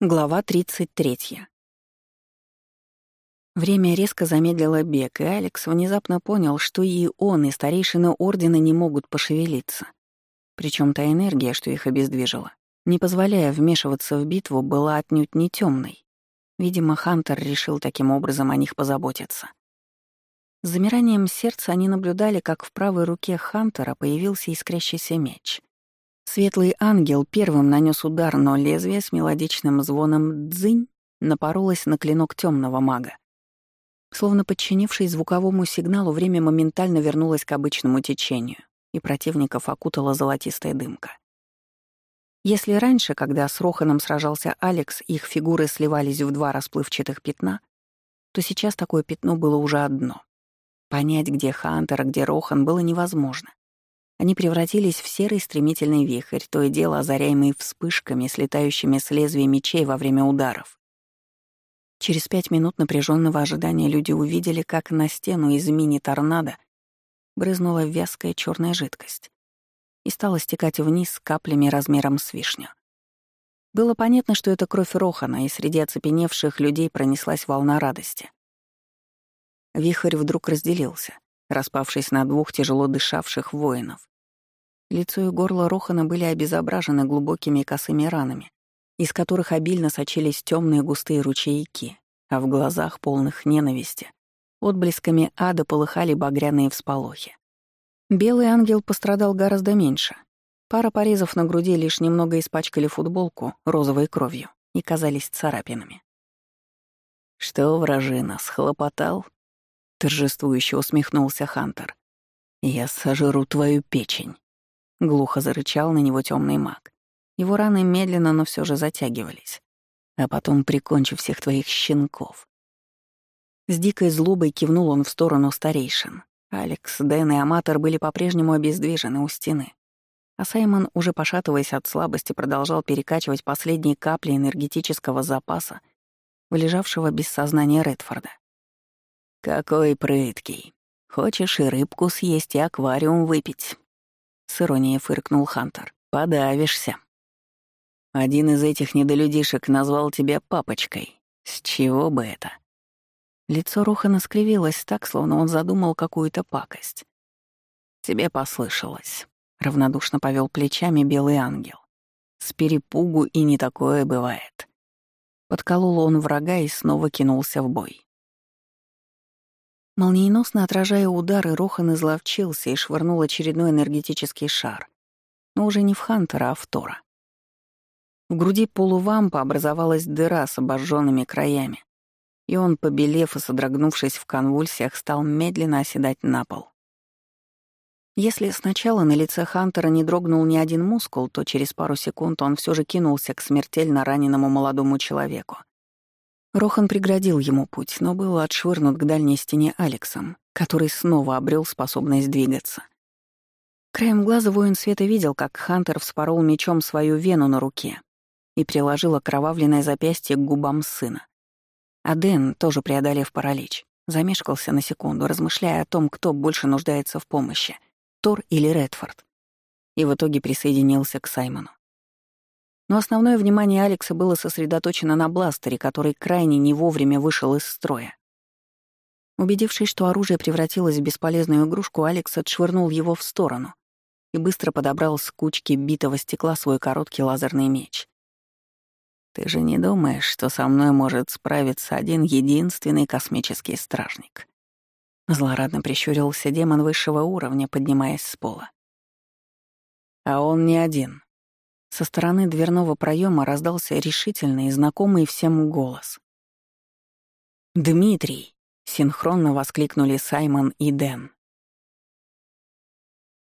Глава 33. Время резко замедлило бег, и Алекс внезапно понял, что и он, и старейшины Ордена не могут пошевелиться. Причем та энергия, что их обездвижила, не позволяя вмешиваться в битву, была отнюдь не темной. Видимо, Хантер решил таким образом о них позаботиться. С замиранием сердца они наблюдали, как в правой руке Хантера появился искрящийся меч — Светлый ангел первым нанес удар, но лезвие с мелодичным звоном «дзынь» напоролось на клинок темного мага. Словно подчинившись звуковому сигналу, время моментально вернулось к обычному течению, и противников окутала золотистая дымка. Если раньше, когда с Роханом сражался Алекс, их фигуры сливались в два расплывчатых пятна, то сейчас такое пятно было уже одно. Понять, где Хантер, а где Рохан, было невозможно. Они превратились в серый стремительный вихрь, то и дело озаряемый вспышками, слетающими с лезвия мечей во время ударов. Через пять минут напряженного ожидания люди увидели, как на стену из мини-торнадо брызнула вязкая черная жидкость и стала стекать вниз каплями размером с вишню. Было понятно, что это кровь Рохана, и среди оцепеневших людей пронеслась волна радости. Вихрь вдруг разделился, распавшись на двух тяжело дышавших воинов. Лицо и горло Рохана были обезображены глубокими косыми ранами, из которых обильно сочились темные густые ручейки, а в глазах, полных ненависти, отблесками ада полыхали багряные всполохи. Белый ангел пострадал гораздо меньше. Пара порезов на груди лишь немного испачкали футболку розовой кровью и казались царапинами. «Что, вражина, схлопотал?» — торжествующе усмехнулся Хантер. «Я сожру твою печень», — глухо зарычал на него темный маг. Его раны медленно, но все же затягивались. «А потом прикончу всех твоих щенков». С дикой злобой кивнул он в сторону старейшин. Алекс, Дэн и Аматор были по-прежнему обездвижены у стены. А Саймон, уже пошатываясь от слабости, продолжал перекачивать последние капли энергетического запаса в лежавшего без сознания Редфорда. «Какой прыткий. Хочешь и рыбку съесть, и аквариум выпить?» С иронией фыркнул Хантер. «Подавишься». «Один из этих недолюдишек назвал тебя папочкой. С чего бы это?» Лицо Рухана скривилось так, словно он задумал какую-то пакость. «Тебе послышалось», — равнодушно повел плечами белый ангел. «С перепугу и не такое бывает». Подколол он врага и снова кинулся в бой. Молниеносно отражая удары, Рохан изловчился и швырнул очередной энергетический шар. Но уже не в Хантера, а в Тора. В груди полувампа образовалась дыра с обожженными краями, и он, побелев и содрогнувшись в конвульсиях, стал медленно оседать на пол. Если сначала на лице Хантера не дрогнул ни один мускул, то через пару секунд он все же кинулся к смертельно раненому молодому человеку. Рохан преградил ему путь, но был отшвырнут к дальней стене Алексом, который снова обрел способность двигаться. Краем глаза воин света видел, как Хантер вспорол мечом свою вену на руке и приложил окровавленное запястье к губам сына. А Дэн, тоже преодолев паралич, замешкался на секунду, размышляя о том, кто больше нуждается в помощи — Тор или Редфорд, и в итоге присоединился к Саймону. Но основное внимание Алекса было сосредоточено на бластере, который крайне не вовремя вышел из строя. Убедившись, что оружие превратилось в бесполезную игрушку, Алекс отшвырнул его в сторону и быстро подобрал с кучки битого стекла свой короткий лазерный меч. «Ты же не думаешь, что со мной может справиться один единственный космический стражник?» Злорадно прищурился демон высшего уровня, поднимаясь с пола. «А он не один», со стороны дверного проема раздался решительный и знакомый всем голос. «Дмитрий!» — синхронно воскликнули Саймон и Дэн.